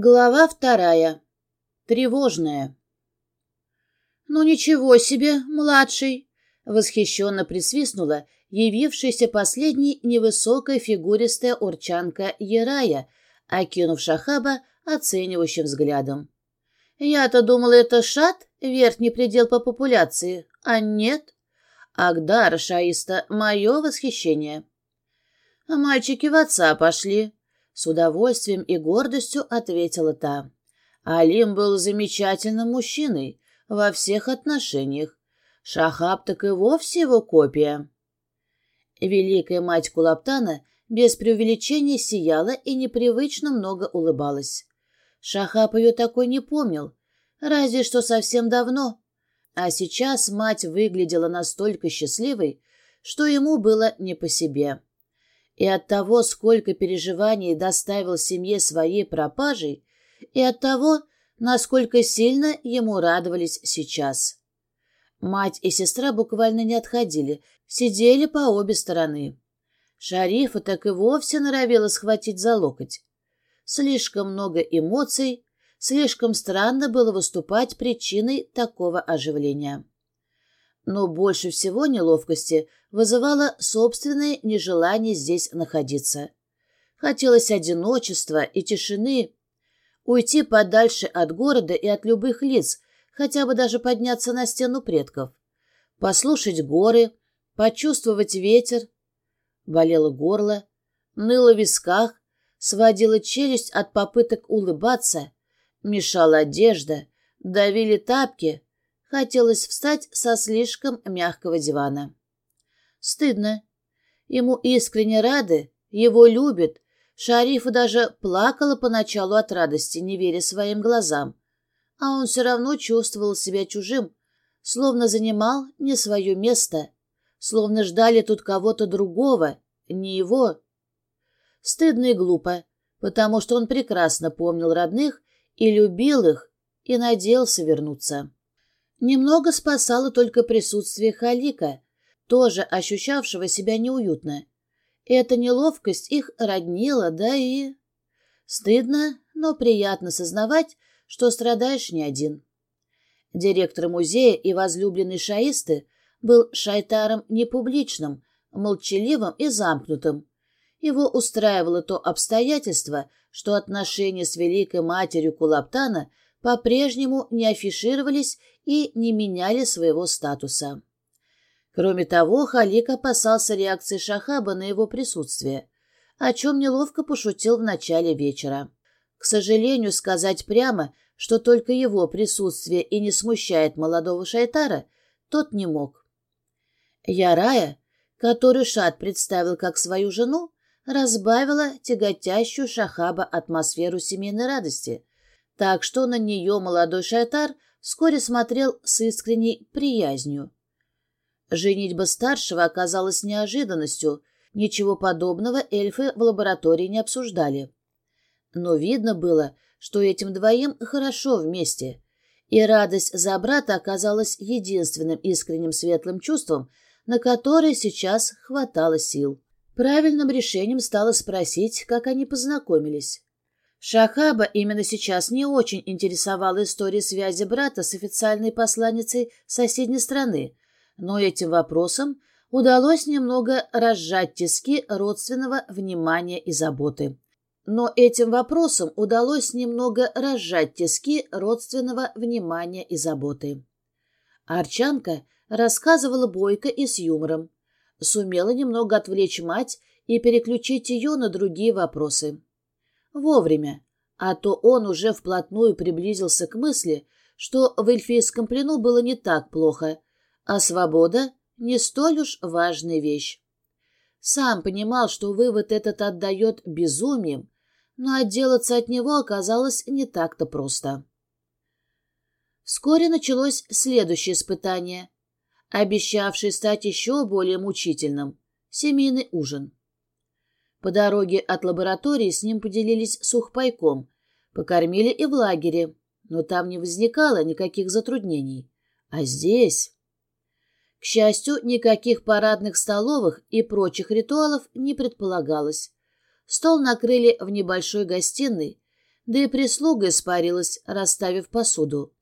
Глава вторая. Тревожная. «Ну ничего себе, младший!» — восхищенно присвистнула явившаяся последней невысокая фигуристая урчанка Ерая, окинув Шахаба оценивающим взглядом. «Я-то думала, это шат, верхний предел по популяции, а нет. Агдара Шаиста, мое восхищение». «А мальчики в отца пошли», с удовольствием и гордостью ответила та. Алим был замечательным мужчиной во всех отношениях. Шахаб так и вовсе его копия. Великая мать Кулаптана без преувеличения сияла и непривычно много улыбалась. Шахаб ее такой не помнил, разве что совсем давно. А сейчас мать выглядела настолько счастливой, что ему было не по себе и от того, сколько переживаний доставил семье своей пропажей, и от того, насколько сильно ему радовались сейчас. Мать и сестра буквально не отходили, сидели по обе стороны. Шарифа так и вовсе норовила схватить за локоть. Слишком много эмоций, слишком странно было выступать причиной такого оживления. Но больше всего неловкости вызывало собственное нежелание здесь находиться. Хотелось одиночества и тишины, уйти подальше от города и от любых лиц, хотя бы даже подняться на стену предков, послушать горы, почувствовать ветер. Болело горло, ныло в висках, сводила челюсть от попыток улыбаться, мешала одежда, давили тапки — Хотелось встать со слишком мягкого дивана. Стыдно. Ему искренне рады, его любят. Шарифа даже плакала поначалу от радости, не веря своим глазам. А он все равно чувствовал себя чужим, словно занимал не свое место, словно ждали тут кого-то другого, не его. Стыдно и глупо, потому что он прекрасно помнил родных и любил их, и надеялся вернуться. Немного спасало только присутствие Халика, тоже ощущавшего себя неуютно. Эта неловкость их роднила, да и... Стыдно, но приятно сознавать, что страдаешь не один. Директор музея и возлюбленный шаисты был шайтаром непубличным, молчаливым и замкнутым. Его устраивало то обстоятельство, что отношения с великой матерью Кулаптана по-прежнему не афишировались и не меняли своего статуса. Кроме того, Халик опасался реакции Шахаба на его присутствие, о чем неловко пошутил в начале вечера. К сожалению, сказать прямо, что только его присутствие и не смущает молодого шайтара, тот не мог. Ярая, которую Шат представил как свою жену, разбавила тяготящую Шахаба атмосферу семейной радости, так что на нее молодой шайтар вскоре смотрел с искренней приязнью. Женитьба старшего оказалась неожиданностью, ничего подобного эльфы в лаборатории не обсуждали. Но видно было, что этим двоим хорошо вместе, и радость за брата оказалась единственным искренним светлым чувством, на которое сейчас хватало сил. Правильным решением стало спросить, как они познакомились. Шахаба именно сейчас не очень интересовала история связи брата с официальной посланницей соседней страны, но этим вопросом удалось немного разжать тиски родственного внимания и заботы. Но этим вопросом удалось немного разжать тиски родственного внимания и заботы. Арчанка рассказывала бойко и с юмором, сумела немного отвлечь мать и переключить ее на другие вопросы. Вовремя, а то он уже вплотную приблизился к мысли, что в эльфийском плену было не так плохо, а свобода — не столь уж важная вещь. Сам понимал, что вывод этот отдает безумием, но отделаться от него оказалось не так-то просто. Вскоре началось следующее испытание, обещавшее стать еще более мучительным — семейный ужин. По дороге от лаборатории с ним поделились сухпайком, покормили и в лагере, но там не возникало никаких затруднений. А здесь... К счастью, никаких парадных столовых и прочих ритуалов не предполагалось. Стол накрыли в небольшой гостиной, да и прислуга испарилась, расставив посуду.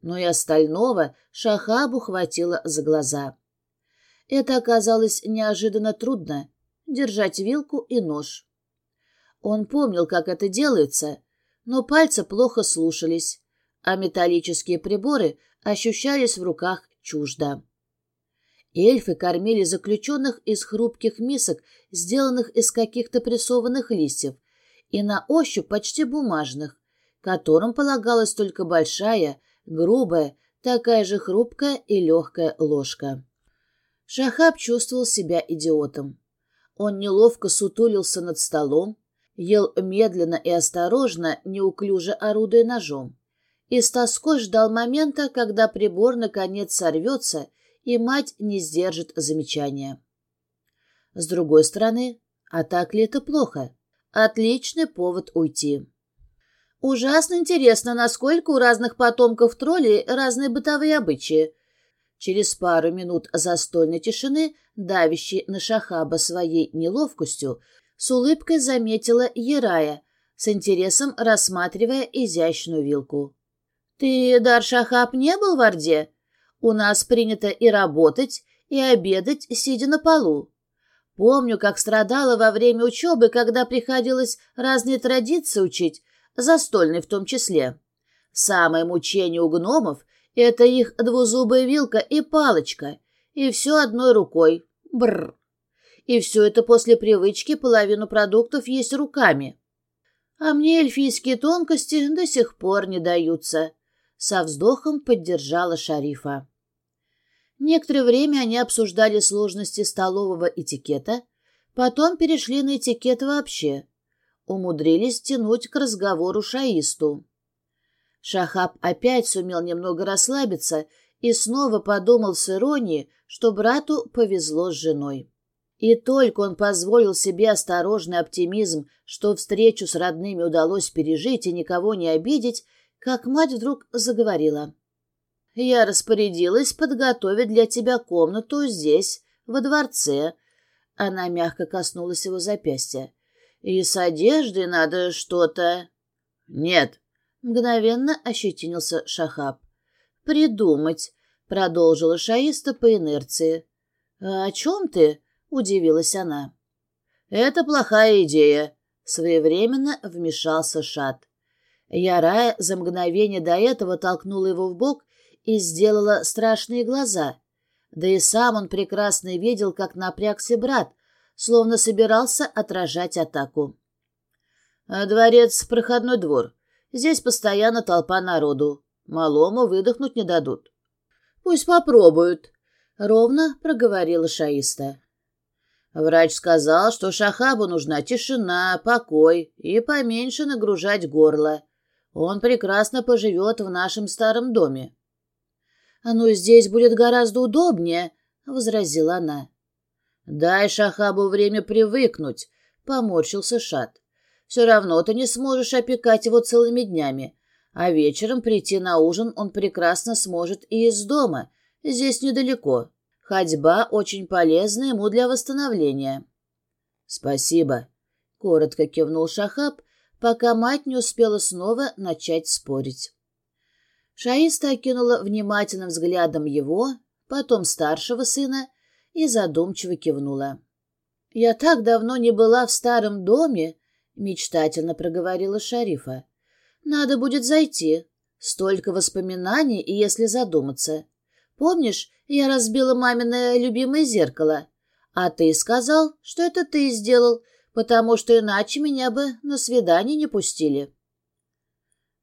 Но и остального Шахабу хватило за глаза. Это оказалось неожиданно трудно — держать вилку и нож. Он помнил, как это делается, но пальцы плохо слушались, а металлические приборы ощущались в руках чуждо. Эльфы кормили заключенных из хрупких мисок, сделанных из каких-то прессованных листьев, и на ощупь почти бумажных, которым полагалась только большая, грубая, такая же хрупкая и легкая ложка. Шахаб чувствовал себя идиотом. Он неловко сутулился над столом, ел медленно и осторожно, неуклюже орудуя ножом, и с тоской ждал момента, когда прибор наконец сорвется, и мать не сдержит замечания. С другой стороны, а так ли это плохо? Отличный повод уйти. Ужасно интересно, насколько у разных потомков троллей разные бытовые обычаи, Через пару минут застольной тишины, давящей на Шахаба своей неловкостью, с улыбкой заметила Ерая, с интересом рассматривая изящную вилку. «Ты, Дар Шахаб, не был в Орде? У нас принято и работать, и обедать, сидя на полу. Помню, как страдала во время учебы, когда приходилось разные традиции учить, застольные в том числе. Самое мучение у гномов это их двузубая вилка и палочка, и все одной рукой. Бррр. И все это после привычки половину продуктов есть руками. А мне эльфийские тонкости до сих пор не даются. Со вздохом поддержала шарифа. Некоторое время они обсуждали сложности столового этикета, потом перешли на этикет вообще. Умудрились тянуть к разговору шаисту. Шахаб опять сумел немного расслабиться и снова подумал с иронией, что брату повезло с женой. И только он позволил себе осторожный оптимизм, что встречу с родными удалось пережить и никого не обидеть, как мать вдруг заговорила. «Я распорядилась подготовить для тебя комнату здесь, во дворце». Она мягко коснулась его запястья. «И с одеждой надо что-то...» «Нет», Мгновенно ощетинился Шахаб. «Придумать», — продолжила Шаиста по инерции. «А «О чем ты?» — удивилась она. «Это плохая идея», — своевременно вмешался Шат. Ярая за мгновение до этого толкнула его в бок и сделала страшные глаза. Да и сам он прекрасно видел, как напрягся брат, словно собирался отражать атаку. «Дворец — проходной двор. Здесь постоянно толпа народу. Малому выдохнуть не дадут. Пусть попробуют, — ровно проговорила Шаиста. Врач сказал, что Шахабу нужна тишина, покой и поменьше нагружать горло. Он прекрасно поживет в нашем старом доме. — Ну, здесь будет гораздо удобнее, — возразила она. — Дай Шахабу время привыкнуть, — поморщился Шат. Все равно ты не сможешь опекать его целыми днями, а вечером прийти на ужин он прекрасно сможет и из дома, здесь недалеко. Ходьба очень полезна ему для восстановления. — Спасибо, — коротко кивнул Шахаб, пока мать не успела снова начать спорить. Шаиста окинула внимательным взглядом его, потом старшего сына, и задумчиво кивнула. «Я так давно не была в старом доме, — мечтательно проговорила Шарифа. «Надо будет зайти. Столько воспоминаний, и если задуматься. Помнишь, я разбила маминое любимое зеркало? А ты сказал, что это ты сделал, потому что иначе меня бы на свидание не пустили».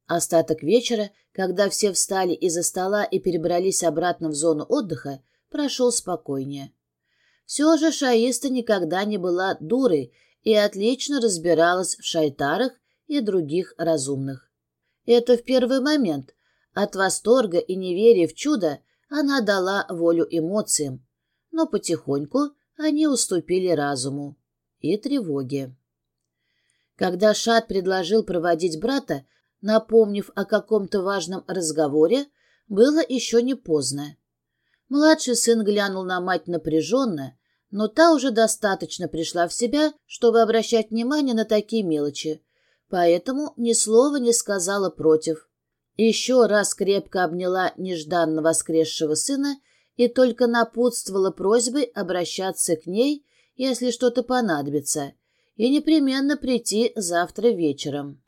Остаток вечера, когда все встали из-за стола и перебрались обратно в зону отдыха, прошел спокойнее. Все же Шаиста никогда не была дурой и отлично разбиралась в шайтарах и других разумных. Это в первый момент. От восторга и неверия в чудо она дала волю эмоциям, но потихоньку они уступили разуму и тревоге. Когда Шат предложил проводить брата, напомнив о каком-то важном разговоре, было еще не поздно. Младший сын глянул на мать напряженно, но та уже достаточно пришла в себя, чтобы обращать внимание на такие мелочи, поэтому ни слова не сказала против. Еще раз крепко обняла нежданно воскресшего сына и только напутствовала просьбой обращаться к ней, если что-то понадобится, и непременно прийти завтра вечером.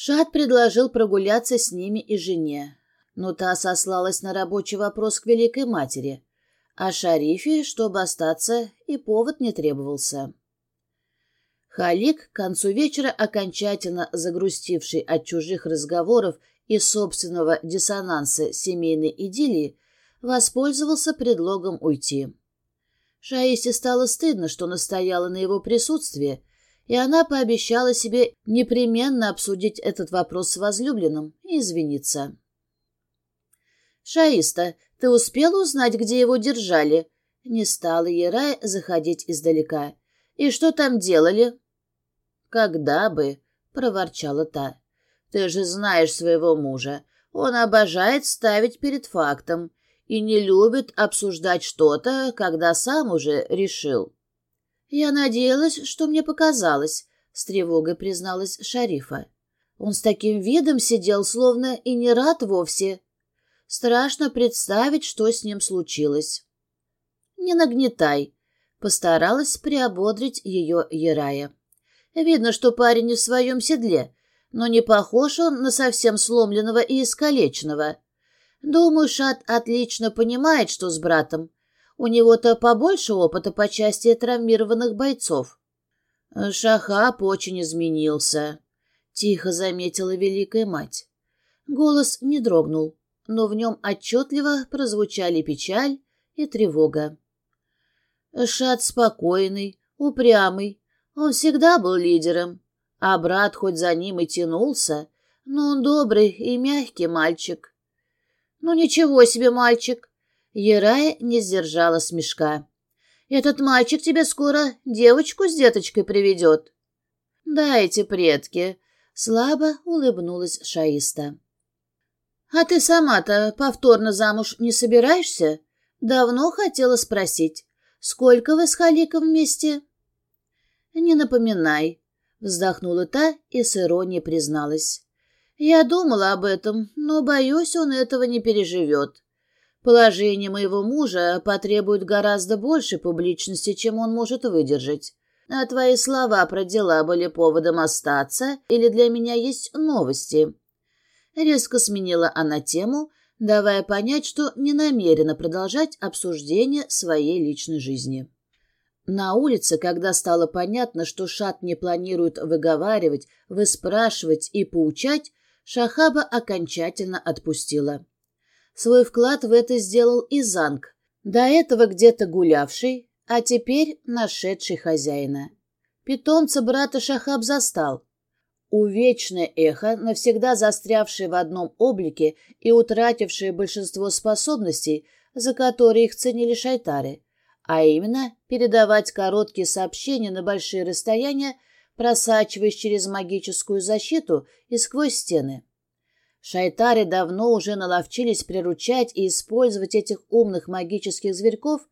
Шат предложил прогуляться с ними и жене, но та сослалась на рабочий вопрос к Великой Матери, а Шарифе, чтобы остаться, и повод не требовался. Халик, к концу вечера окончательно загрустивший от чужих разговоров и собственного диссонанса семейной идиллии, воспользовался предлогом уйти. Шаисе стало стыдно, что настояла на его присутствии, и она пообещала себе непременно обсудить этот вопрос с возлюбленным и извиниться. «Шаиста, ты успела узнать, где его держали?» Не стала Ерай заходить издалека. «И что там делали?» «Когда бы», — проворчала та. «Ты же знаешь своего мужа. Он обожает ставить перед фактом и не любит обсуждать что-то, когда сам уже решил». «Я надеялась, что мне показалось», — с тревогой призналась Шарифа. Он с таким видом сидел, словно и не рад вовсе. Страшно представить, что с ним случилось. «Не нагнетай», — постаралась приободрить ее Ярая. Видно, что парень не в своем седле, но не похож он на совсем сломленного и искалеченного. Думаю, Шат отлично понимает, что с братом. У него-то побольше опыта по части травмированных бойцов. Шахаб очень изменился, — тихо заметила великая мать. Голос не дрогнул, но в нем отчетливо прозвучали печаль и тревога. Шат спокойный, упрямый, он всегда был лидером, а брат хоть за ним и тянулся, но он добрый и мягкий мальчик. Ну ничего себе мальчик! Ерая не сдержала смешка. Этот мальчик тебе скоро девочку с деточкой приведет. Да, эти предки. Слабо улыбнулась Шаиста. А ты сама-то повторно замуж не собираешься? Давно хотела спросить. Сколько вы с Халиком вместе? «Не напоминай», — вздохнула та и с иронией призналась. «Я думала об этом, но, боюсь, он этого не переживет. Положение моего мужа потребует гораздо больше публичности, чем он может выдержать. А твои слова про дела были поводом остаться, или для меня есть новости?» Резко сменила она тему, давая понять, что не намерена продолжать обсуждение своей личной жизни. На улице, когда стало понятно, что Шат не планирует выговаривать, выспрашивать и поучать, Шахаба окончательно отпустила. Свой вклад в это сделал и Занг, до этого где-то гулявший, а теперь нашедший хозяина. Питомца брата Шахаб застал. Увечное эхо, навсегда застрявшее в одном облике и утратившее большинство способностей, за которые их ценили шайтары – а именно передавать короткие сообщения на большие расстояния, просачиваясь через магическую защиту и сквозь стены. Шайтары давно уже наловчились приручать и использовать этих умных магических зверьков,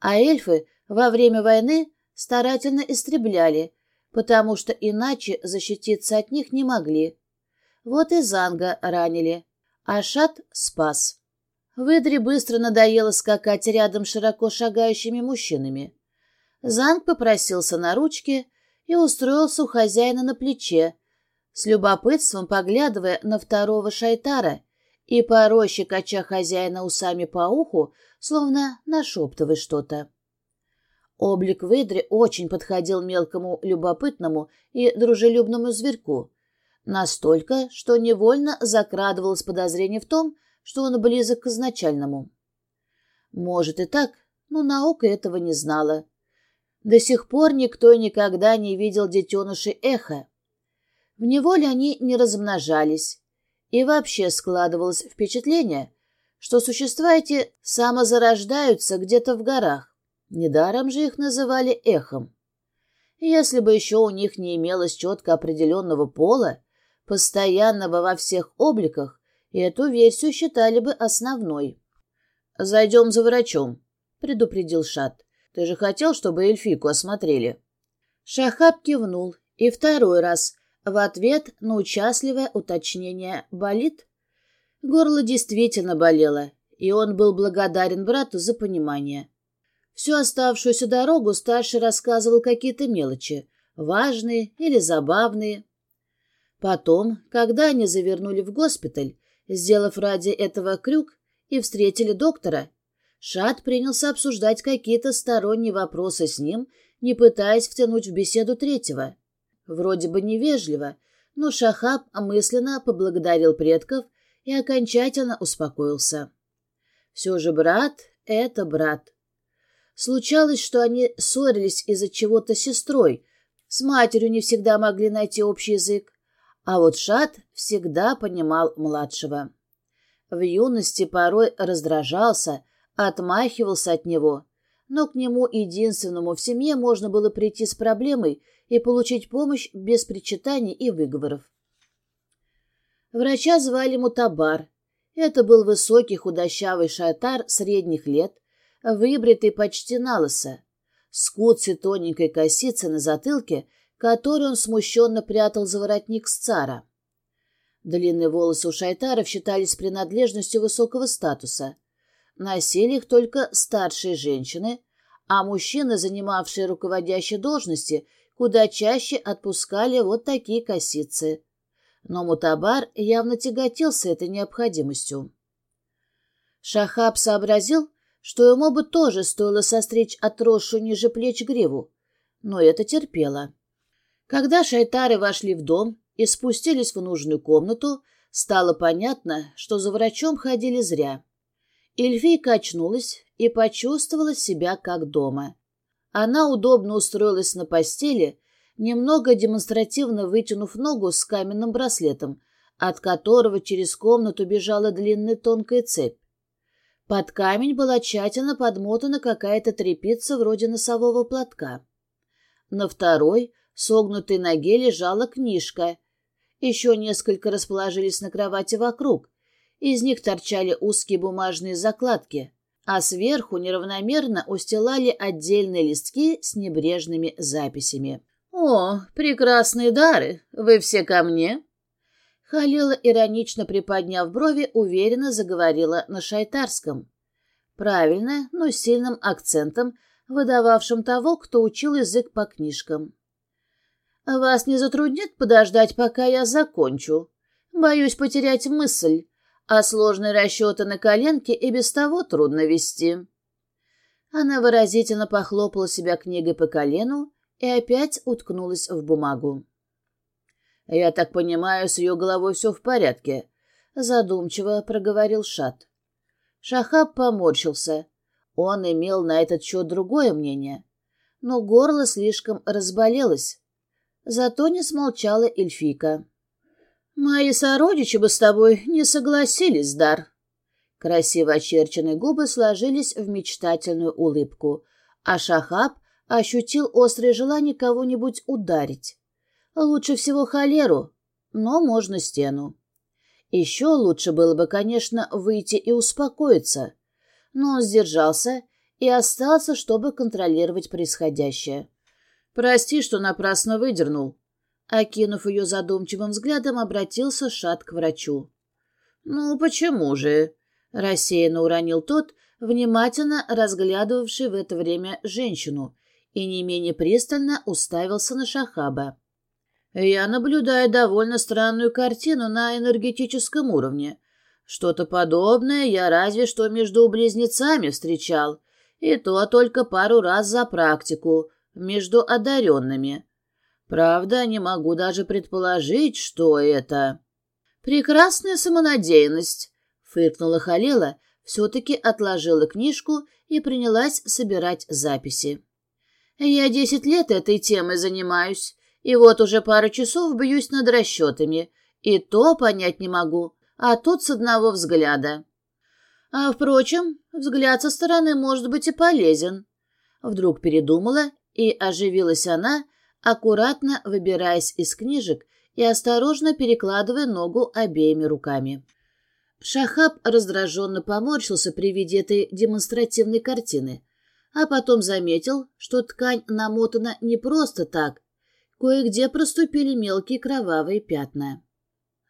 а эльфы во время войны старательно истребляли, потому что иначе защититься от них не могли. Вот и Занга ранили, а Шат спас. Выдре быстро надоело скакать рядом широко шагающими мужчинами. Занг попросился на ручки и устроился у хозяина на плече, с любопытством поглядывая на второго шайтара и порой щекоча хозяина усами по уху, словно нашептывая что-то. Облик выдры очень подходил мелкому любопытному и дружелюбному зверьку, настолько, что невольно закрадывалось подозрение в том, что он близок к изначальному. Может и так, но наука этого не знала. До сих пор никто никогда не видел детенышей эхо. В неволе они не размножались, и вообще складывалось впечатление, что существа эти самозарождаются где-то в горах. Недаром же их называли эхом. Если бы еще у них не имелось четко определенного пола, постоянного во всех обликах, эту версию считали бы основной. «Зайдем за врачом», — предупредил Шат. «Ты же хотел, чтобы эльфику осмотрели?» Шахаб кивнул и второй раз, в ответ на участливое уточнение «болит?». Горло действительно болело, и он был благодарен брату за понимание. Всю оставшуюся дорогу старший рассказывал какие-то мелочи, важные или забавные. Потом, когда они завернули в госпиталь, сделав ради этого крюк, и встретили доктора, Шат принялся обсуждать какие-то сторонние вопросы с ним, не пытаясь втянуть в беседу третьего. Вроде бы невежливо, но Шахаб мысленно поблагодарил предков и окончательно успокоился. Все же брат — это брат. Случалось, что они ссорились из-за чего-то с сестрой, с матерью не всегда могли найти общий язык, а вот Шат всегда понимал младшего. В юности порой раздражался, отмахивался от него, но к нему единственному в семье можно было прийти с проблемой и получить помощь без причитаний и выговоров. Врача звали Мутабар. Это был высокий худощавый шатар средних лет, выбритый почти на лысо, с куцей тоненькой косицей на затылке, которую он смущенно прятал за воротник с цара. Длинные волосы у шайтаров считались принадлежностью высокого статуса. Носили их только старшие женщины, а мужчины, занимавшие руководящие должности, куда чаще отпускали вот такие косицы. Но Мутабар явно тяготился этой необходимостью. Шахаб сообразил, что ему бы тоже стоило состричь отросшую ниже плеч гриву, но это терпело. Когда шайтары вошли в дом и спустились в нужную комнату, стало понятно, что за врачом ходили зря. Эльфийка очнулась и почувствовала себя как дома. Она удобно устроилась на постели, немного демонстративно вытянув ногу с каменным браслетом, от которого через комнату бежала длинная тонкая цепь. Под камень была тщательно подмотана какая-то тряпица вроде носового платка. На второй, согнутой ноге, лежала книжка. Еще несколько расположились на кровати вокруг. Из них торчали узкие бумажные закладки, а сверху неравномерно устилали отдельные листки с небрежными записями. «О, прекрасные дары! Вы все ко мне?» Халила, иронично приподняв брови, уверенно заговорила на шайтарском. Правильно, но с сильным акцентом, выдававшим того, кто учил язык по книжкам. «Вас не затруднит подождать, пока я закончу? Боюсь потерять мысль, а сложные расчеты на коленке и без того трудно вести». Она выразительно похлопала себя книгой по колену и опять уткнулась в бумагу. «Я так понимаю, с ее головой все в порядке», — задумчиво проговорил Шат. Шахаб поморщился. Он имел на этот счет другое мнение. Но горло слишком разболелось. Зато не смолчала эльфийка. «Мои сородичи бы с тобой не согласились, Дар». Красиво очерченные губы сложились в мечтательную улыбку, а Шахаб ощутил острое желание кого-нибудь ударить. Лучше всего холеру, но можно стену. Еще лучше было бы, конечно, выйти и успокоиться, но он сдержался и остался, чтобы контролировать происходящее. «Прости, что напрасно выдернул». Окинув ее задумчивым взглядом, обратился Шат к врачу. «Ну, почему же?» — рассеянно уронил тот, внимательно разглядывавший в это время женщину, и не менее пристально уставился на Шахаба. Я наблюдаю довольно странную картину на энергетическом уровне. Что-то подобное я разве что между близнецами встречал, и то только пару раз за практику, между одаренными. Правда, не могу даже предположить, что это. Прекрасная самонадеянность, фыркнула Халила, все-таки отложила книжку и принялась собирать записи. Я десять лет этой темой занимаюсь, и вот уже пару часов бьюсь над расчетами, и то понять не могу, а тут с одного взгляда. А, впрочем, взгляд со стороны может быть и полезен. Вдруг передумала, и оживилась она, аккуратно выбираясь из книжек и осторожно перекладывая ногу обеими руками. Шахаб раздраженно поморщился при виде этой демонстративной картины, а потом заметил, что ткань намотана не просто так, Кое-где проступили мелкие кровавые пятна.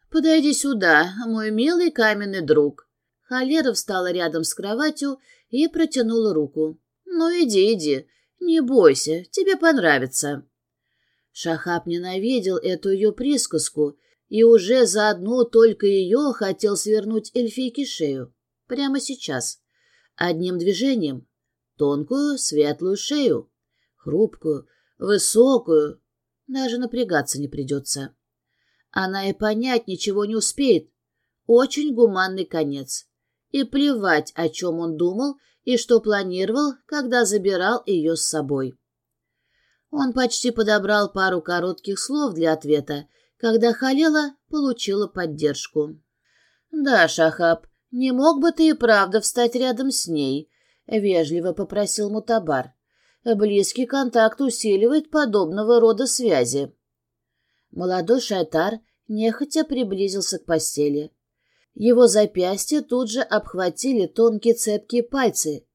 «Подойди сюда, мой милый каменный друг». Холера встала рядом с кроватью и протянула руку. «Ну, иди, иди, не бойся, тебе понравится». Шахаб ненавидел эту ее присказку и уже за одну только ее хотел свернуть эльфийке шею. Прямо сейчас. Одним движением. Тонкую, светлую шею. Хрупкую, высокую. Даже напрягаться не придется. Она и понять ничего не успеет. Очень гуманный конец. И плевать, о чем он думал и что планировал, когда забирал ее с собой. Он почти подобрал пару коротких слов для ответа, когда Халела получила поддержку. «Да, Шахаб, не мог бы ты и правда встать рядом с ней?» — вежливо попросил Мутабар. «Близкий контакт усиливает подобного рода связи». Молодой шайтар нехотя приблизился к постели. Его запястья тут же обхватили тонкие цепкие пальцы.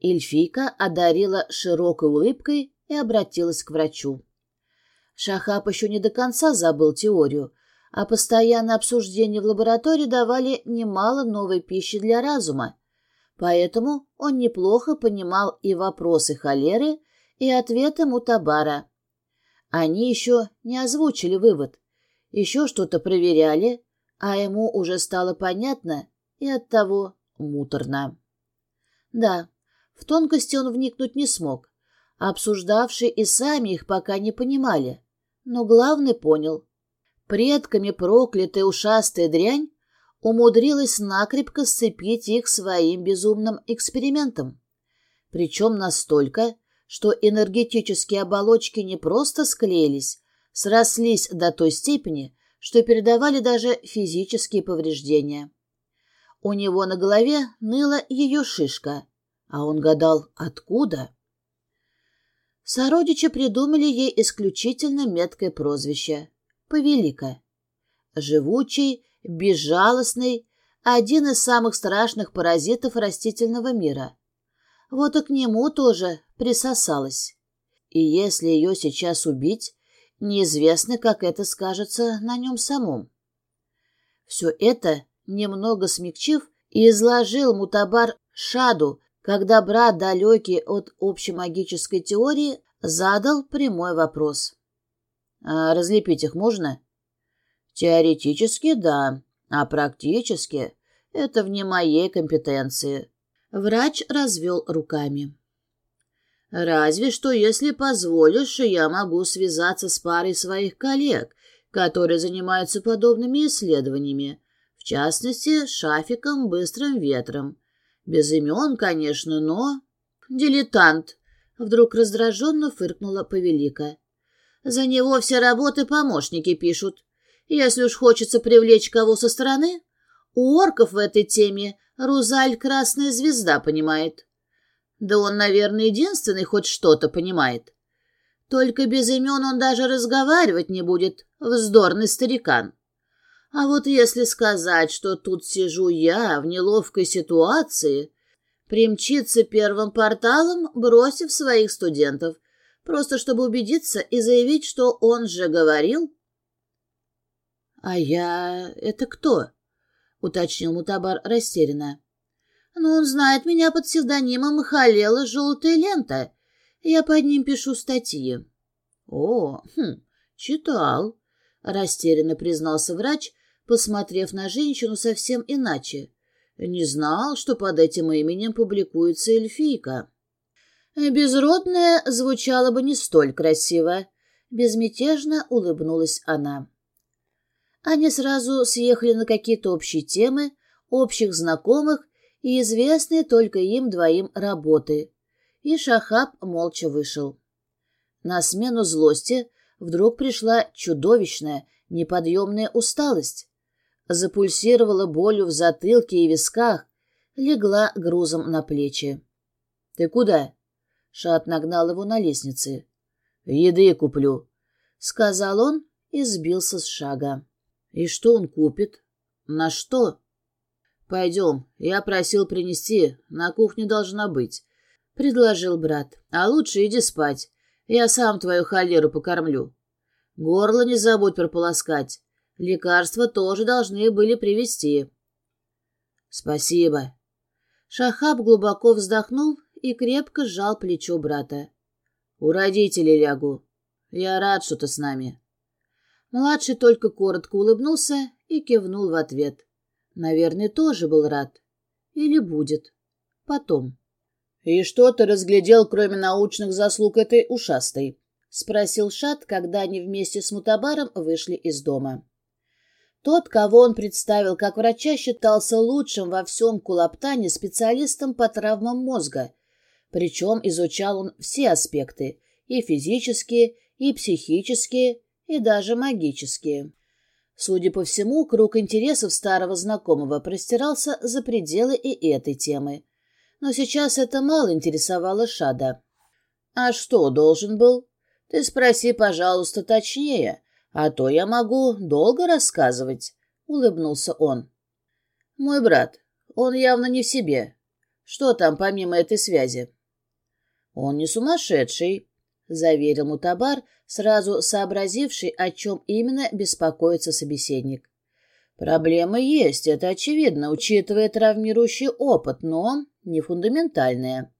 Эльфийка одарила широкой улыбкой и обратилась к врачу. Шахап еще не до конца забыл теорию, а постоянное обсуждение в лаборатории давали немало новой пищи для разума, поэтому он неплохо понимал и вопросы холеры, и ответы Мутабара. Они еще не озвучили вывод, еще что-то проверяли, а ему уже стало понятно и оттого муторно. Да, в тонкости он вникнуть не смог, обсуждавшие и сами их пока не понимали, но главный понял. Предками проклятая ушастая дрянь умудрилась накрепко сцепить их своим безумным экспериментом. Причем настолько, что энергетические оболочки не просто склеились, срослись до той степени, что передавали даже физические повреждения. У него на голове ныла ее шишка, а он гадал, откуда. Сородичи придумали ей исключительно меткое прозвище — Повелика. Живучий, безжалостный, один из самых страшных паразитов растительного мира. Вот и к нему тоже присосалась. И если ее сейчас убить, Неизвестно, как это скажется на нем самом. Все это, немного смягчив, изложил Мутабар Шаду, когда брат, далекий от общемагической теории, задал прямой вопрос. «А разлепить их можно?» «Теоретически, да, а практически это вне моей компетенции». Врач развел руками. Разве что, если позволишь, я могу связаться с парой своих коллег, которые занимаются подобными исследованиями, в частности, Шафиком Быстрым Ветром. Без имен, конечно, но... Дилетант, вдруг раздраженно фыркнула Повелика. За него все работы помощники пишут. Если уж хочется привлечь кого со стороны, у орков в этой теме Рузаль Красная Звезда понимает. Да он, наверное, единственный хоть что-то понимает. Только без имен он даже разговаривать не будет, вздорный старикан. А вот если сказать, что тут сижу я в неловкой ситуации, примчиться первым порталом, бросив своих студентов, просто чтобы убедиться и заявить, что он же говорил. — А я... это кто? — уточнил Мутабар растерянно но он знает меня под псевдонимом Халела Желтая Лента. Я под ним пишу статьи. — О, хм, читал, — растерянно признался врач, посмотрев на женщину совсем иначе. Не знал, что под этим именем публикуется эльфийка. Безродная звучала бы не столь красиво. Безмятежно улыбнулась она. Они сразу съехали на какие-то общие темы, общих знакомых и известные только им двоим работы. И Шахаб молча вышел. На смену злости вдруг пришла чудовищная, неподъемная усталость. Запульсировала болью в затылке и висках, легла грузом на плечи. — Ты куда? — Шат нагнал его на лестнице. — Еды куплю, — сказал он и сбился с шага. — И что он купит? На что? «Пойдем, я просил принести, на кухне должна быть», — предложил брат. «А лучше иди спать, я сам твою холеру покормлю». Горло не забудь прополоскать. Лекарства тоже должны были привезти. Спасибо. Шахаб глубоко вздохнул и крепко сжал плечо брата. У родителей лягу. Я рад, что ты с нами. Младший только коротко улыбнулся и кивнул в ответ. Наверное, тоже был рад. Или будет. Потом. «И что ты разглядел, кроме научных заслуг этой ушастой?» — спросил Шат, когда они вместе с Мутабаром вышли из дома. Тот, кого он представил как врача, считался лучшим во всем Кулаптане специалистом по травмам мозга, причем изучал он все аспекты — и физические, и психические, и даже магические. Судя по всему, круг интересов старого знакомого простирался за пределы и этой темы — но сейчас это мало интересовало Шада. «А что должен был? Ты спроси, пожалуйста, точнее, а то я могу долго рассказывать», — улыбнулся он. «Мой брат, он явно не в себе. Что там помимо этой связи?» «Он не сумасшедший», — заверил Мутабар, сразу сообразивший, о чем именно беспокоится собеседник. «Проблемы есть, это очевидно, учитывая травмирующий опыт, но не фундаментальные.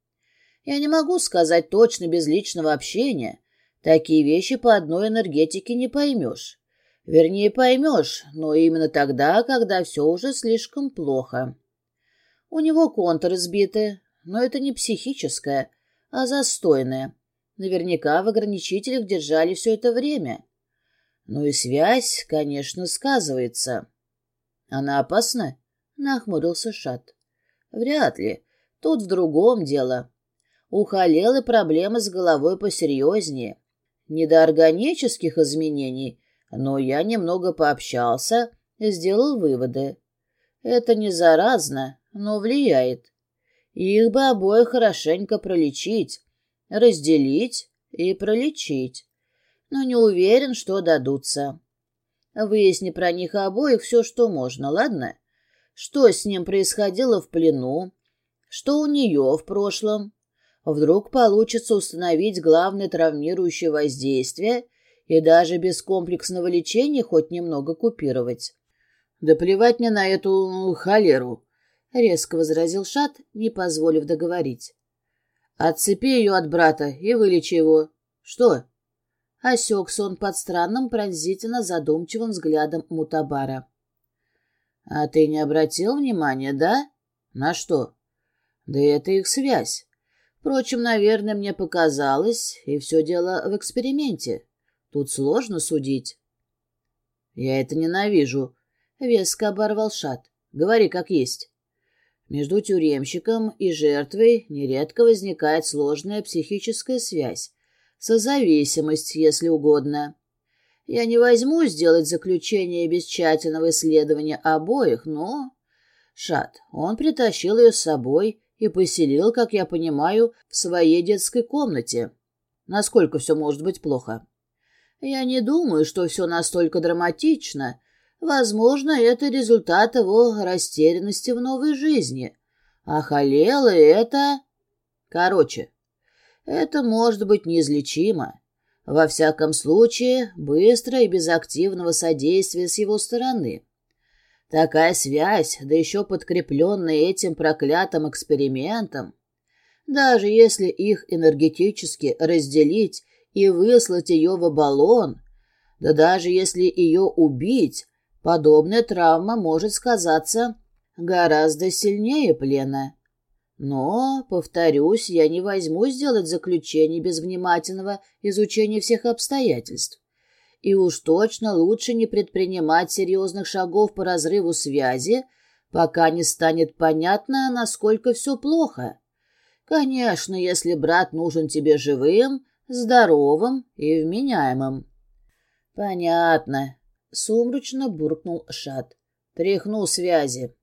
Я не могу сказать точно без личного общения. Такие вещи по одной энергетике не поймешь. Вернее, поймешь, но именно тогда, когда все уже слишком плохо. У него контуры сбиты, но это не психическое, а застойное. Наверняка в ограничителях держали все это время. Ну и связь, конечно, сказывается. Она опасна? Нахмурился Шат. Вряд ли. Тут в другом дело. У Халелы проблемы с головой посерьезнее. Не до органических изменений, но я немного пообщался и сделал выводы. Это не заразно, но влияет. Их бы обоих хорошенько пролечить, разделить и пролечить. Но не уверен, что дадутся. Выясни про них обоих все, что можно, ладно? Что с ним происходило в плену, что у нее в прошлом. Вдруг получится установить главное травмирующее воздействие и даже без комплексного лечения хоть немного купировать. «Да плевать мне на эту холеру», — резко возразил Шат, не позволив договорить. «Отцепи ее от брата и вылечи его. Что?» Осекся он под странным пронзительно задумчивым взглядом Мутабара. «А ты не обратил внимания, да? На что?» Да это их связь. Впрочем, наверное, мне показалось, и все дело в эксперименте. Тут сложно судить. Я это ненавижу, — веско оборвал Шат. Говори как есть. Между тюремщиком и жертвой нередко возникает сложная психическая связь, созависимость, если угодно. Я не возьму сделать заключение без тщательного исследования обоих, но... Шат, он притащил ее с собой и поселил, как я понимаю, в своей детской комнате. Насколько все может быть плохо? Я не думаю, что все настолько драматично. Возможно, это результат его растерянности в новой жизни. А Халела это... Короче, это может быть неизлечимо. Во всяком случае, быстро и без активного содействия с его стороны. Такая связь, да еще подкрепленная этим проклятым экспериментом, даже если их энергетически разделить и выслать ее в баллон, да даже если ее убить, подобная травма может сказаться гораздо сильнее плена. Но, повторюсь, я не возьму сделать заключение без внимательного изучения всех обстоятельств. И уж точно лучше не предпринимать серьезных шагов по разрыву связи, пока не станет понятно, насколько все плохо. Конечно, если брат нужен тебе живым, здоровым и вменяемым. Понятно. Сумрачно буркнул Шат. Тряхнул связи.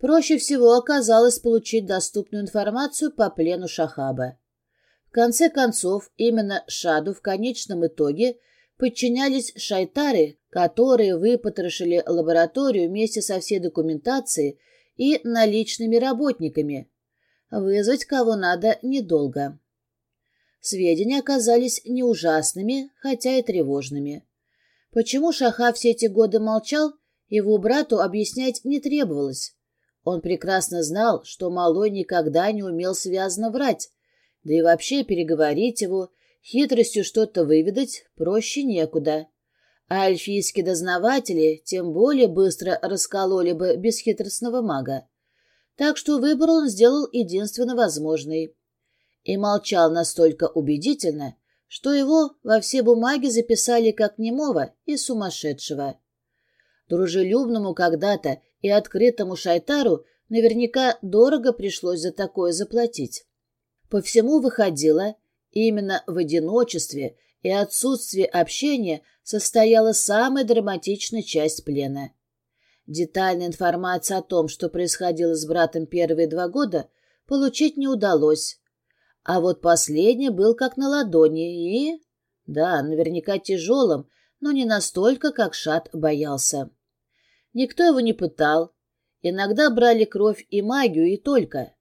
Проще всего оказалось получить доступную информацию по плену Шахаба. В конце концов, именно Шаду в конечном итоге – подчинялись шайтары, которые выпотрошили лабораторию вместе со всей документацией и наличными работниками. Вызвать кого надо недолго. Сведения оказались не ужасными, хотя и тревожными. Почему Шаха все эти годы молчал, его брату объяснять не требовалось. Он прекрасно знал, что Малой никогда не умел связно врать, да и вообще переговорить его, хитростью что-то выведать проще некуда. А эльфийские дознаватели тем более быстро раскололи бы бесхитростного мага. Так что выбор он сделал единственно возможный. И молчал настолько убедительно, что его во все бумаги записали как немого и сумасшедшего. Дружелюбному когда-то и открытому шайтару наверняка дорого пришлось за такое заплатить. По всему выходило, именно в одиночестве и отсутствии общения состояла самая драматичная часть плена. Детальная информация о том, что происходило с братом первые два года, получить не удалось. А вот последний был как на ладони и... Да, наверняка тяжелым, но не настолько, как Шат боялся. Никто его не пытал. Иногда брали кровь и магию, и только.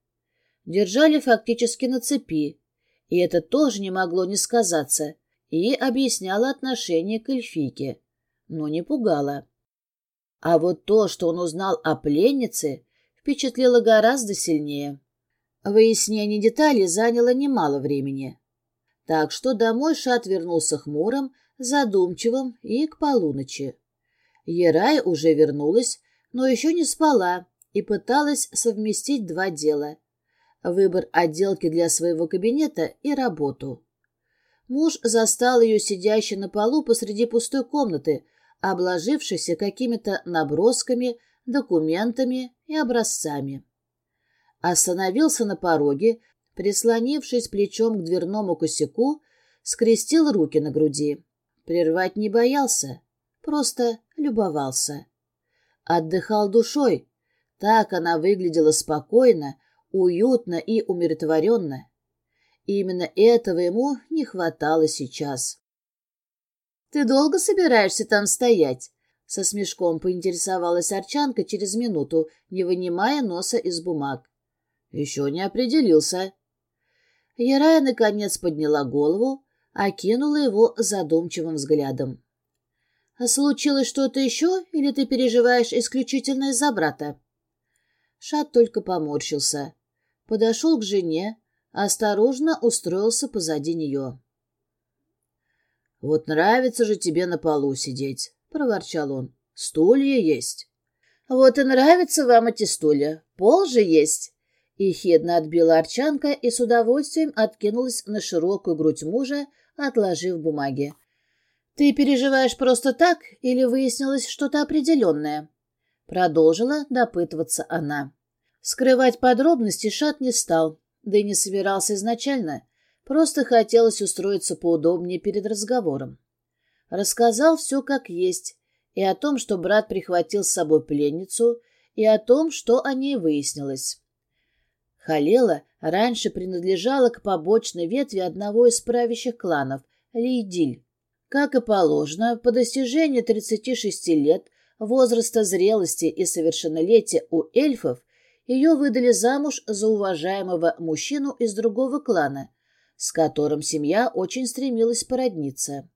Держали фактически на цепи. И это тоже не могло не сказаться. И объясняло отношение к эльфийке. Но не пугало. А вот то, что он узнал о пленнице, впечатлило гораздо сильнее. Выяснение деталей заняло немало времени. Так что домой Шат вернулся хмурым, задумчивым и к полуночи. Ерай уже вернулась, но еще не спала и пыталась совместить два дела — выбор отделки для своего кабинета и работу. Муж застал ее сидящей на полу посреди пустой комнаты, обложившейся какими-то набросками, документами и образцами. Остановился на пороге, прислонившись плечом к дверному косяку, скрестил руки на груди. Прервать не боялся, просто любовался. Отдыхал душой. Так она выглядела спокойно, уютно и умиротворенно. именно этого ему не хватало сейчас. «Ты долго собираешься там стоять?» Со смешком поинтересовалась Арчанка через минуту, не вынимая носа из бумаг. «Еще не определился». Ярая, наконец, подняла голову, окинула его задумчивым взглядом. «А случилось что-то еще, или ты переживаешь исключительно из-за брата?» Шат только поморщился. Подошел к жене, осторожно устроился позади нее. «Вот нравится же тебе на полу сидеть», — проворчал он. «Стулья есть». «Вот и нравятся вам эти стулья. Пол же есть». И хедно отбила Арчанка и с удовольствием откинулась на широкую грудь мужа, отложив бумаги. «Ты переживаешь просто так или выяснилось что-то определенное?» Продолжила допытываться она. Скрывать подробности Шат не стал, да и не собирался изначально. Просто хотелось устроиться поудобнее перед разговором. Рассказал все как есть, и о том, что брат прихватил с собой пленницу, и о том, что о ней выяснилось. Халела раньше принадлежала к побочной ветви одного из правящих кланов — Лейдиль. Как и положено, по достижении 36 лет, возраста зрелости и совершеннолетия у эльфов, ее выдали замуж за уважаемого мужчину из другого клана, с которым семья очень стремилась породниться.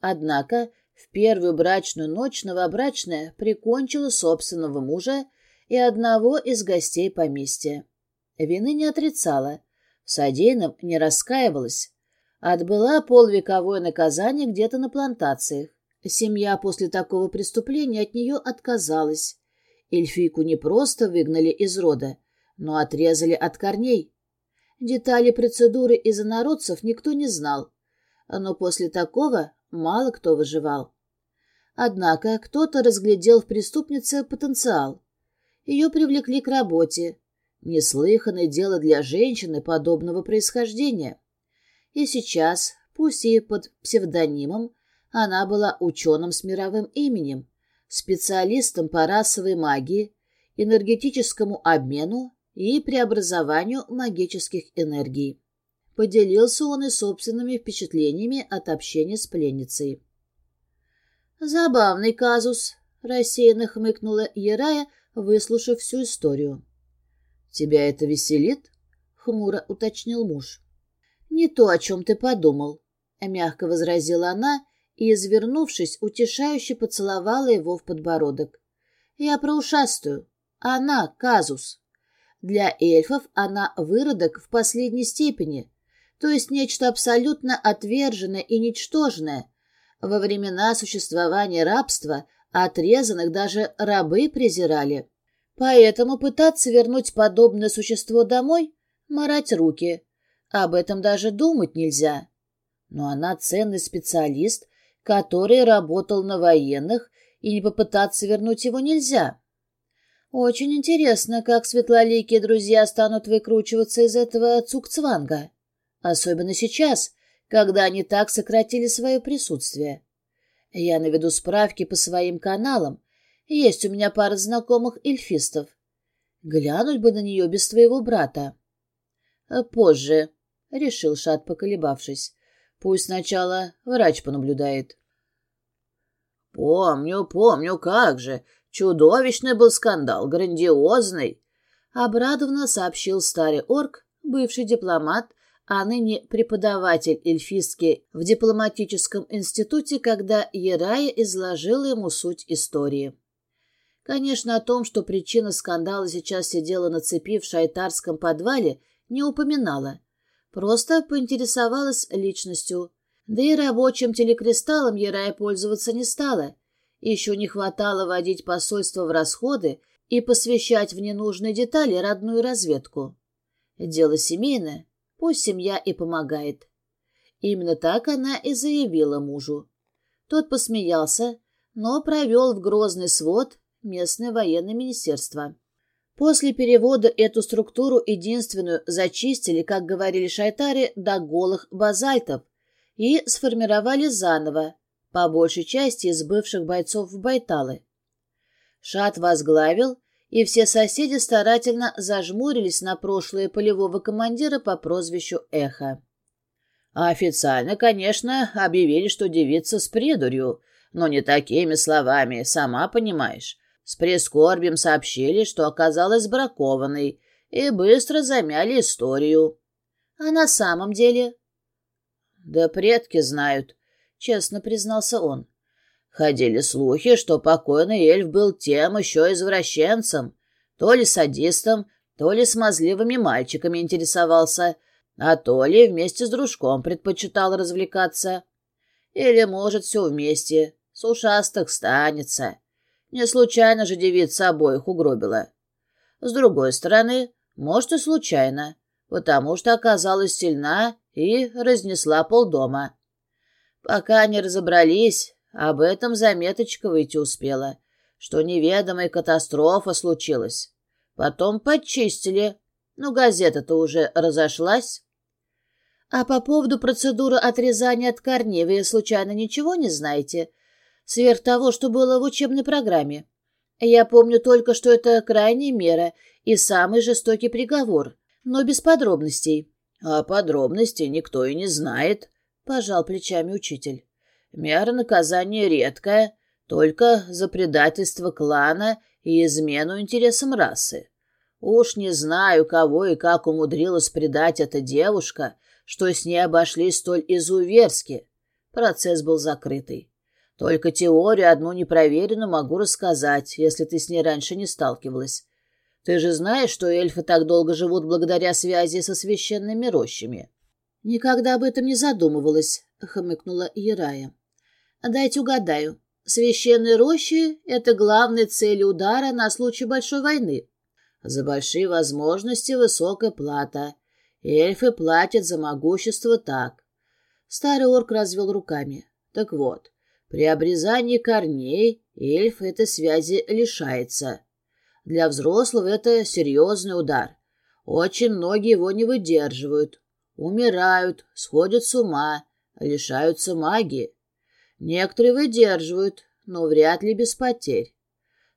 Однако в первую брачную ночь новобрачная прикончила собственного мужа и одного из гостей поместья. Вины не отрицала, в содеянном не раскаивалась, Отбыла полвековое наказание где-то на плантациях. Семья после такого преступления от нее отказалась. Эльфийку не просто выгнали из рода, но отрезали от корней. Детали процедуры из инородцев никто не знал, но после такого мало кто выживал. Однако кто-то разглядел в преступнице потенциал. Ее привлекли к работе. Неслыханное дело для женщины подобного происхождения. И сейчас, пусть и под псевдонимом, она была ученым с мировым именем, специалистом по расовой магии, энергетическому обмену и преобразованию магических энергий. Поделился он и собственными впечатлениями от общения с пленницей. «Забавный казус», — рассеянно хмыкнула Ярая, выслушав всю историю. «Тебя это веселит?» — хмуро уточнил муж. Не то, о чем ты подумал, — мягко возразила она и, извернувшись, утешающе поцеловала его в подбородок. Я про ушастую. Она — казус. Для эльфов она выродок в последней степени, то есть нечто абсолютно отверженное и ничтожное. Во времена существования рабства отрезанных даже рабы презирали. Поэтому пытаться вернуть подобное существо домой — марать руки. Об этом даже думать нельзя. Но она ценный специалист, который работал на военных, и не попытаться вернуть его нельзя. Очень интересно, как светлоликие друзья станут выкручиваться из этого цукцванга. Особенно сейчас, когда они так сократили свое присутствие. Я наведу справки по своим каналам. Есть у меня пара знакомых эльфистов. Глянуть бы на нее без твоего брата. Позже, — решил Шат, поколебавшись. Пусть сначала врач понаблюдает. «Помню, помню, как же! Чудовищный был скандал, грандиозный!» Обрадованно сообщил старый орк, бывший дипломат, а ныне преподаватель эльфистки в дипломатическом институте, когда Ерая изложила ему суть истории. Конечно, о том, что причина скандала сейчас сидела на цепи в шайтарском подвале, не упоминала. Просто поинтересовалась личностью. Да и рабочим телекристаллом Ерая пользоваться не стала. Еще не хватало водить посольство в расходы и посвящать в ненужные детали родную разведку. Дело семейное, Пусть семья и помогает. Именно так она и заявила мужу. Тот посмеялся, но провел в грозный свод местное военное министерство. После перевода эту структуру единственную зачистили, как говорили шайтары, до голых базальтов и сформировали заново, по большей части из бывших бойцов в Байталы. Шат возглавил и все соседи старательно зажмурились на прошлое полевого командира по прозвищу Эхо. официально, конечно, объявили, что девица с придурью, но не такими словами, сама понимаешь. С прискорбием сообщили, что оказалась бракованной, и быстро замяли историю. А на самом деле... Да предки знают, честно признался он. Ходили слухи, что покойный эльф был тем еще извращенцем, то ли садистом, то ли смазливыми мальчиками интересовался, а то ли вместе с дружком предпочитал развлекаться. Или, может, все вместе, с ушастых станется. Не случайно же девица обоих угробила. С другой стороны, может, и случайно, потому что оказалась сильна и разнесла полдома. Пока не разобрались, об этом заметочка выйти успела, что неведомая катастрофа случилась. Потом подчистили, но газета-то уже разошлась. А по поводу процедуры отрезания от корней вы случайно ничего не знаете? Сверх того, что было в учебной программе. Я помню только, что это крайняя мера и самый жестокий приговор, но без подробностей. А подробностей никто и не знает, — пожал плечами учитель. Мера наказания редкая, только за предательство клана и измену интересам расы. Уж не знаю, кого и как умудрилась предать эта девушка, что с ней обошлись столь изуверски. Процесс был закрытый. Только теорию одну непроверенную могу рассказать, если ты с ней раньше не сталкивалась. Ты же знаешь, что эльфы так долго живут благодаря связи со священными рощами. — Никогда об этом не задумывалась, — хмыкнула Ярая. Дайте угадаю. Священные рощи — это главная цель удара на случай большой войны. За большие возможности высокая плата. Эльфы платят за могущество так. Старый орк развел руками. Так вот, при обрезании корней эльф этой связи лишается. Для взрослого это серьезный удар. Очень многие его не выдерживают. Умирают, сходят с ума, лишаются магии. Некоторые выдерживают, но вряд ли без потерь.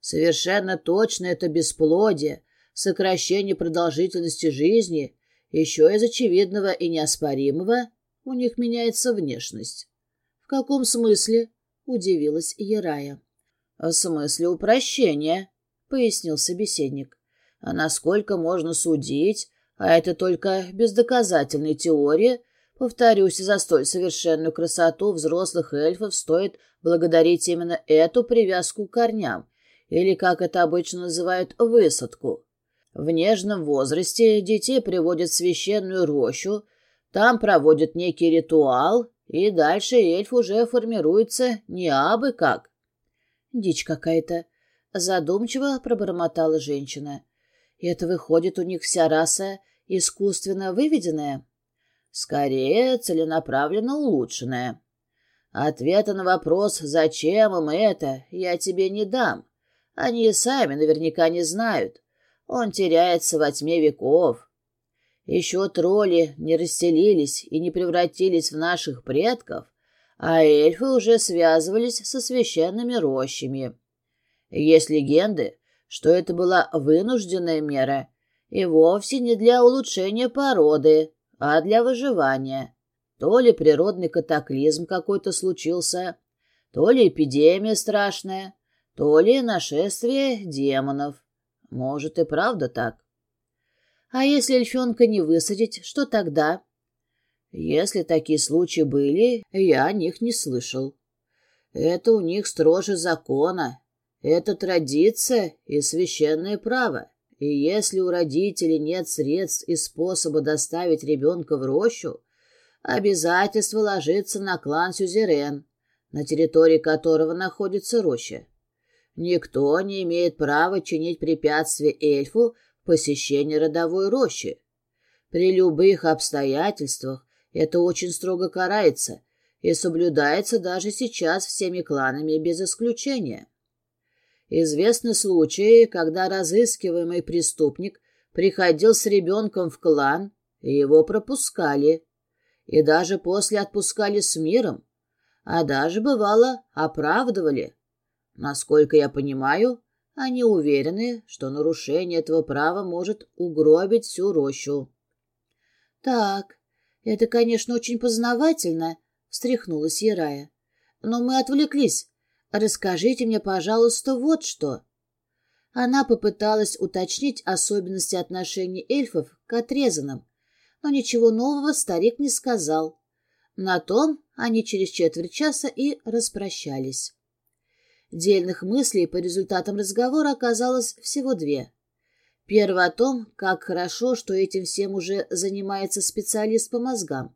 Совершенно точно это бесплодие, сокращение продолжительности жизни, еще из очевидного и неоспоримого у них меняется внешность. — В каком смысле? — удивилась Ярая. — В смысле упрощения, — пояснил собеседник. — А насколько можно судить, а это только бездоказательная теория, Повторюсь, за столь совершенную красоту взрослых эльфов стоит благодарить именно эту привязку к корням, или, как это обычно называют, высадку. В нежном возрасте детей приводят в священную рощу, там проводят некий ритуал, и дальше эльф уже формируется не абы как. Дичь какая-то. Задумчиво пробормотала женщина. Это выходит у них вся раса искусственно выведенная? Скорее, целенаправленно улучшенная. Ответа на вопрос, зачем им это, я тебе не дам. Они и сами наверняка не знают. Он теряется во тьме веков. Еще тролли не расселились и не превратились в наших предков, а эльфы уже связывались со священными рощами. Есть легенды, что это была вынужденная мера и вовсе не для улучшения породы, а для выживания. То ли природный катаклизм какой-то случился, то ли эпидемия страшная, то ли нашествие демонов. Может, и правда так. А если эльфенка не высадить, что тогда? Если такие случаи были, я о них не слышал. Это у них строже закона. Это традиция и священное право. И если у родителей нет средств и способа доставить ребенка в рощу, обязательство ложится на клан Сюзерен, на территории которого находится роща. Никто не имеет права чинить препятствия эльфу в посещении родовой рощи. При любых обстоятельствах это очень строго карается и соблюдается даже сейчас всеми кланами без исключения. Известны случаи, когда разыскиваемый преступник приходил с ребенком в клан, и его пропускали, и даже после отпускали с миром, а даже, бывало, оправдывали – Насколько я понимаю, они уверены, что нарушение этого права может угробить всю рощу. — Так, это, конечно, очень познавательно, — встряхнулась Ярая. — Но мы отвлеклись. Расскажите мне, пожалуйста, вот что. Она попыталась уточнить особенности отношений эльфов к отрезанным, но ничего нового старик не сказал. На том они через четверть часа и распрощались. Дельных мыслей по результатам разговора оказалось всего две. Первая о том, как хорошо, что этим всем уже занимается специалист по мозгам.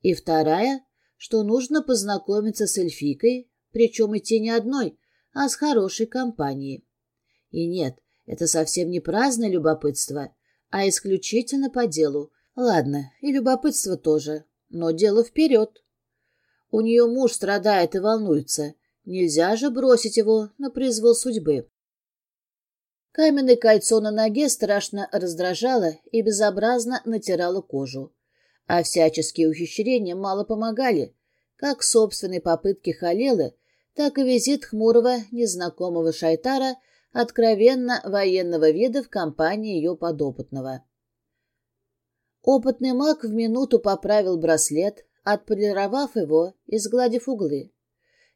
И вторая, что нужно познакомиться с эльфикой, причем идти не одной, а с хорошей компанией. И нет, это совсем не праздное любопытство, а исключительно по делу. Ладно, и любопытство тоже, но дело вперед. У нее муж страдает и волнуется, Нельзя же бросить его на произвол судьбы. Каменное кольцо на ноге страшно раздражало и безобразно натирало кожу. А всяческие ухищрения мало помогали, как собственной попытки Халелы, так и визит хмурого незнакомого шайтара откровенно военного вида в компании ее подопытного. Опытный маг в минуту поправил браслет, отполировав его и сгладив углы.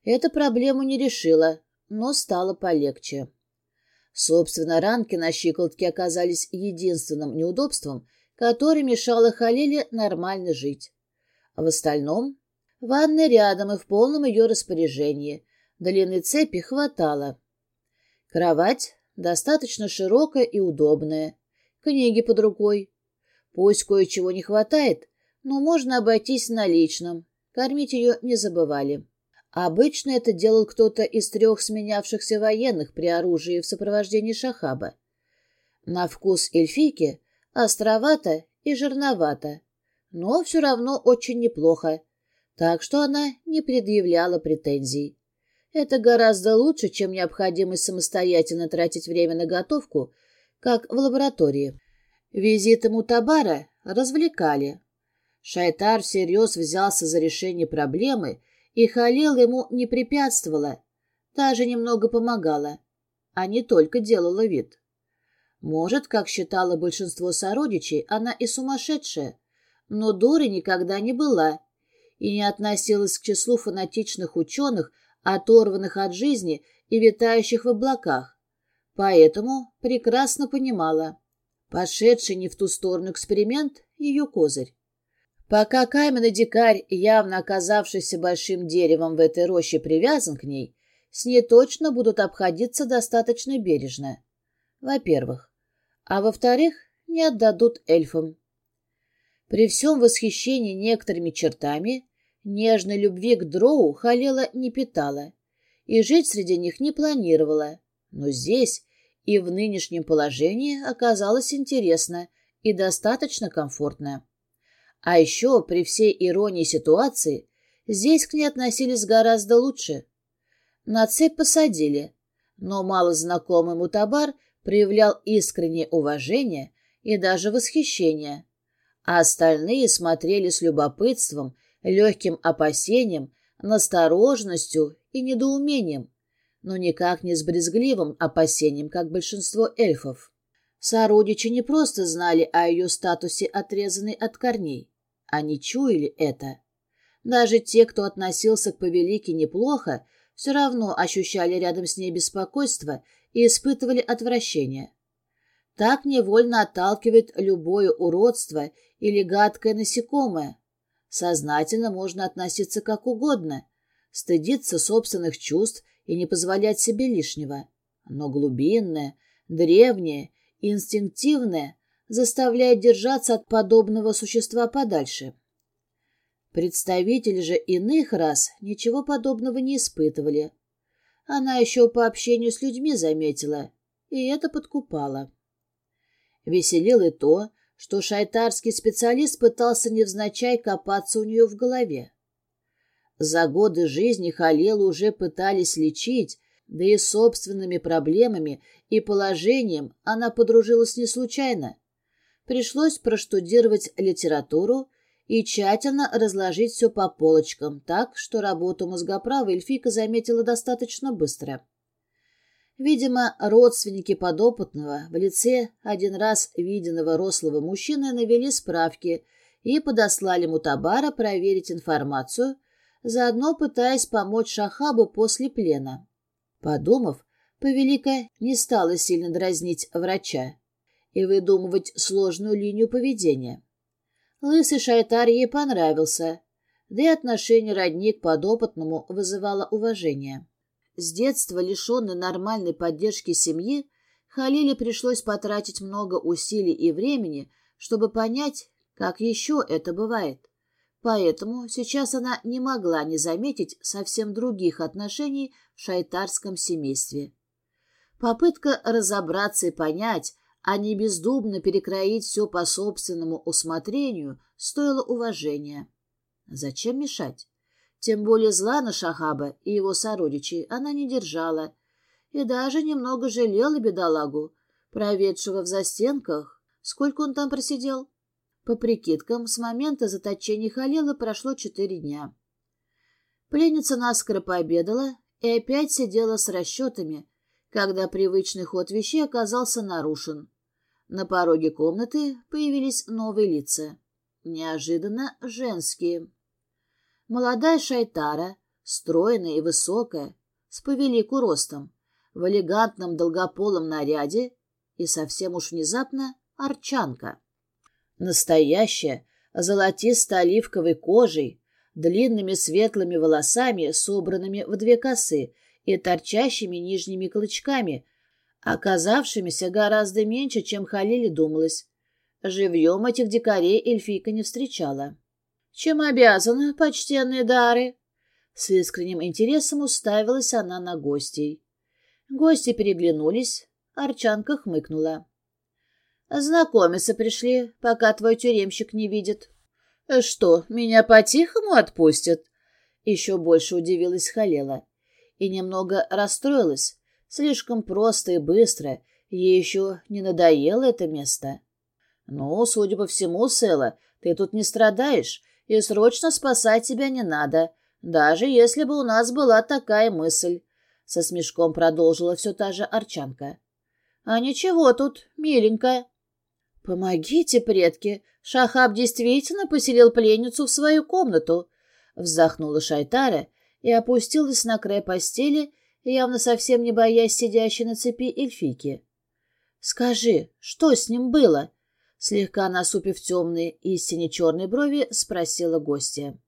Эта проблему не решила, но стало полегче. Собственно, ранки на щиколотке оказались единственным неудобством, которое мешало Халиле нормально жить. А в остальном ванная рядом и в полном ее распоряжении. Длины цепи хватало. Кровать достаточно широкая и удобная. Книги под рукой. Пусть кое-чего не хватает, но можно обойтись наличным. Кормить ее не забывали. Обычно это делал кто-то из трех сменявшихся военных при оружии в сопровождении Шахаба. На вкус эльфийки островато и жирновато, но все равно очень неплохо, так что она не предъявляла претензий. Это гораздо лучше, чем необходимость самостоятельно тратить время на готовку, как в лаборатории. Визиты Мутабара развлекали. Шайтар всерьез взялся за решение проблемы — и Халил ему не препятствовала, даже немного помогала, а не только делала вид. Может, как считало большинство сородичей, она и сумасшедшая, но дурой никогда не была и не относилась к числу фанатичных ученых, оторванных от жизни и витающих в облаках, поэтому прекрасно понимала, пошедший не в ту сторону эксперимент — ее козырь. Пока каменный дикарь, явно оказавшийся большим деревом в этой роще, привязан к ней, с ней точно будут обходиться достаточно бережно. Во-первых. А во-вторых, не отдадут эльфам. При всем восхищении некоторыми чертами, нежной любви к дроу Халела не питала и жить среди них не планировала. Но здесь и в нынешнем положении оказалось интересно и достаточно комфортно. А еще, при всей иронии ситуации, здесь к ней относились гораздо лучше. На цепь посадили, но малознакомый мутабар проявлял искреннее уважение и даже восхищение, а остальные смотрели с любопытством, легким опасением, настороженностью и недоумением, но никак не с брезгливым опасением, как большинство эльфов. Сородичи не просто знали о ее статусе отрезанной от корней. Они чуяли это. Даже те, кто относился к повелике неплохо, все равно ощущали рядом с ней беспокойство и испытывали отвращение. Так невольно отталкивает любое уродство или гадкое насекомое. Сознательно можно относиться как угодно, стыдиться собственных чувств и не позволять себе лишнего. Но глубинное, древнее, инстинктивное заставляет держаться от подобного существа подальше. Представители же иных рас ничего подобного не испытывали. Она еще по общению с людьми заметила, и это подкупало. Веселило и то, что шайтарский специалист пытался невзначай копаться у нее в голове. За годы жизни Халелу уже пытались лечить, да и собственными проблемами и положением она подружилась не случайно. Пришлось проштудировать литературу и тщательно разложить все по полочкам, так, что работу мозгоправа Эльфика заметила достаточно быстро. Видимо, родственники подопытного в лице один раз виденного рослого мужчины навели справки и подослали Мутабара проверить информацию, заодно пытаясь помочь Шахабу после плена. Подумав, Повелика не стала сильно дразнить врача и выдумывать сложную линию поведения. Лысый шайтар ей понравился, да и отношение родни к подопытному вызывало уважение. С детства, лишенной нормальной поддержки семьи, Халиле пришлось потратить много усилий и времени, чтобы понять, как еще это бывает. Поэтому сейчас она не могла не заметить совсем других отношений в шайтарском семействе. Попытка разобраться и понять, а не бездумно перекроить все по собственному усмотрению, стоило уважения. Зачем мешать? Тем более зла на Шахаба и его сородичей она не держала, и даже немного жалела бедолагу, проведшего в застенках. Сколько он там просидел? По прикидкам, с момента заточения Халила прошло четыре дня. Пленница наскоро пообедала и опять сидела с расчетами, когда привычный ход вещей оказался нарушен. На пороге комнаты появились новые лица. Неожиданно женские. Молодая шайтара, стройная и высокая, с повелику ростом, в элегантном долгополом наряде и совсем уж внезапно арчанка. Настоящая, золотисто-оливковой кожей, длинными светлыми волосами, собранными в две косы и торчащими нижними клычками, оказавшимися гораздо меньше, чем Халиле думалось. Живьем этих дикарей эльфийка не встречала. «Чем обязана, почтенные дары?» С искренним интересом уставилась она на гостей. Гости переглянулись, Арчанка хмыкнула. «Знакомиться пришли, пока твой тюремщик не видит». «Что, меня по-тихому отпустят?» Еще больше удивилась Халела и немного расстроилась, Слишком просто и быстро. Ей еще не надоело это место. Ну, судя по всему, Сэла, ты тут не страдаешь, и срочно спасать тебя не надо, даже если бы у нас была такая мысль. Со смешком продолжила все та же Арчанка. А ничего тут, миленькая. Помогите, предки. Шахаб действительно поселил пленницу в свою комнату. Вздохнула Шайтара и опустилась на край постели, явно совсем не боясь сидящей на цепи эльфийки. «Скажи, что с ним было?» — Слегка насупив темные, истине черные брови, спросила гостья.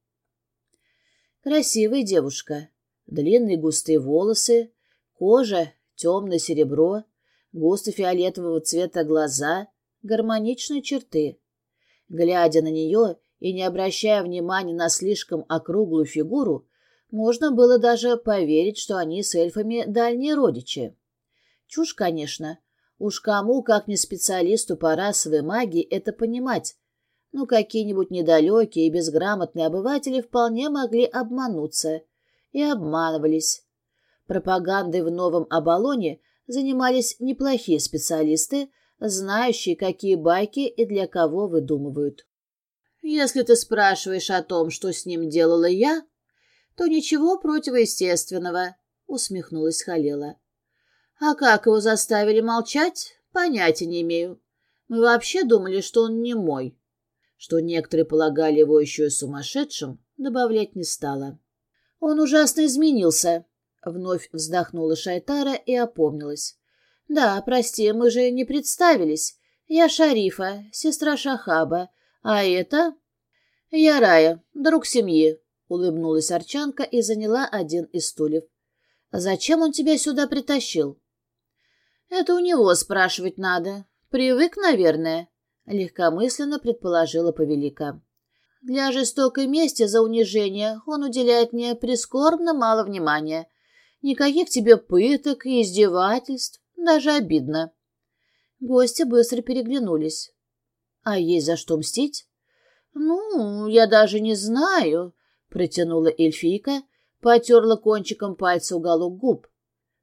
Красивая девушка. Длинные густые волосы, кожа, темное серебро, густо-фиолетового цвета глаза, гармоничные черты. Глядя на нее и не обращая внимания на слишком округлую фигуру, можно было даже поверить, что они с эльфами дальние родичи. Чушь, конечно, Уж кому, как не специалисту по расовой магии, это понимать. Но какие-нибудь недалекие и безграмотные обыватели вполне могли обмануться. И обманывались. Пропагандой в новом Абалоне занимались неплохие специалисты, знающие, какие байки и для кого выдумывают. Если ты спрашиваешь о том, что с ним делала я, то ничего противоестественного, — усмехнулась Халела. А как его заставили молчать, понятия не имею. Мы вообще думали, что он не мой. Что некоторые полагали его еще и сумасшедшим, добавлять не стала. Он ужасно изменился. Вновь вздохнула Шайтара и опомнилась. «Да, прости, мы же не представились. Я Шарифа, сестра Шахаба. А это...» «Я Рая, друг семьи», — улыбнулась Арчанка и заняла один из стульев. «Зачем он тебя сюда притащил?» «Это у него спрашивать надо. Привык, наверное», — легкомысленно предположила Повелика. «Для жестокой мести за унижение он уделяет мне прискорбно мало внимания. Никаких тебе пыток и издевательств, даже обидно». Гости быстро переглянулись. «А есть за что мстить?» «Ну, я даже не знаю», — протянула эльфийка, потерла кончиком пальца уголок губ.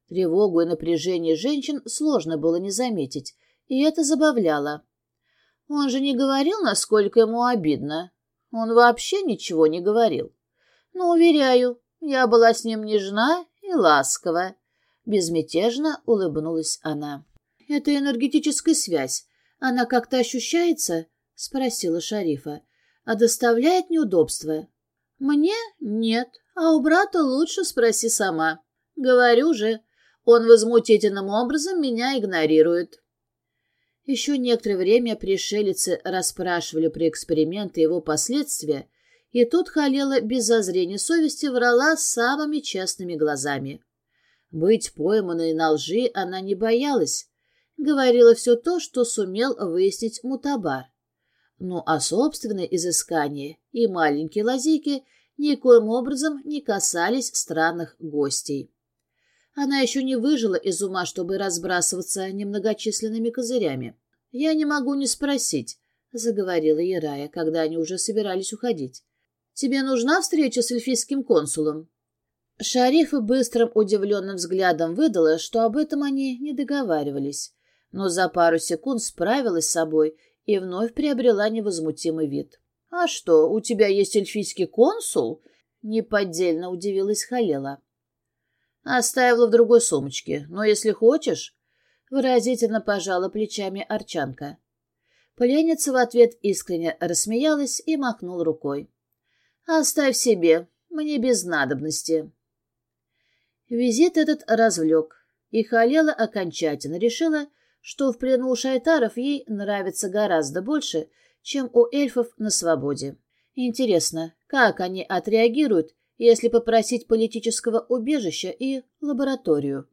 Тревогу и напряжение женщин сложно было не заметить, и это забавляло. Он же не говорил, насколько ему обидно. Он вообще ничего не говорил. Но, уверяю, я была с ним нежна и ласкова. Безмятежно улыбнулась она. — Это энергетическая связь. Она как-то ощущается? — спросила Шарифа. — А доставляет неудобства? — Мне нет, а у брата лучше спроси сама. Говорю же, он возмутительным образом меня игнорирует. Еще некоторое время пришелицы расспрашивали про эксперимент его последствия, и тут Халела без зазрения совести врала самыми честными глазами. Быть пойманной на лжи она не боялась, говорила все то, что сумел выяснить Мутабар. Ну а собственные изыскания и маленькие лазейки никоим образом не касались странных гостей. Она еще не выжила из ума, чтобы разбрасываться немногочисленными козырями. «Я не могу не спросить», — заговорила Ярая, когда они уже собирались уходить. «Тебе нужна встреча с эльфийским консулом?» Шарифа быстрым удивленным взглядом выдала, что об этом они не договаривались, но за пару секунд справилась с собой и вновь приобрела невозмутимый вид. «А что, у тебя есть эльфийский консул?» — неподдельно удивилась Халела. Оставила в другой сумочке, но если хочешь...» Выразительно пожала плечами Арчанка. Пленница в ответ искренне рассмеялась и махнул рукой. «Оставь себе, мне без надобности». Визит этот развлек, и Халела окончательно решила, что в плену у шайтаров ей нравится гораздо больше, чем у эльфов на свободе. Интересно, как они отреагируют, если попросить политического убежища и лабораторию.